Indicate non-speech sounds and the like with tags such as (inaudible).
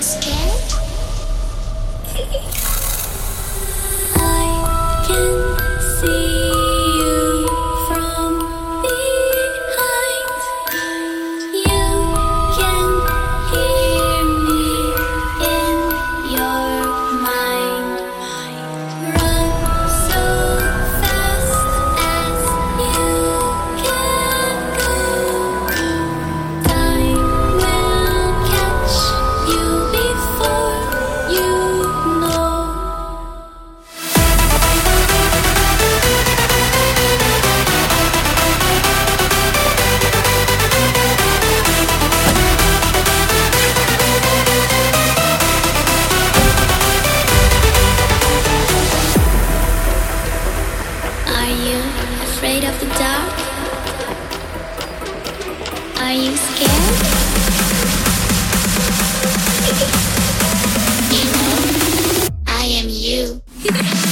scared? (laughs) I can see. afraid of the dark? Are you scared? You know, I am you. (laughs)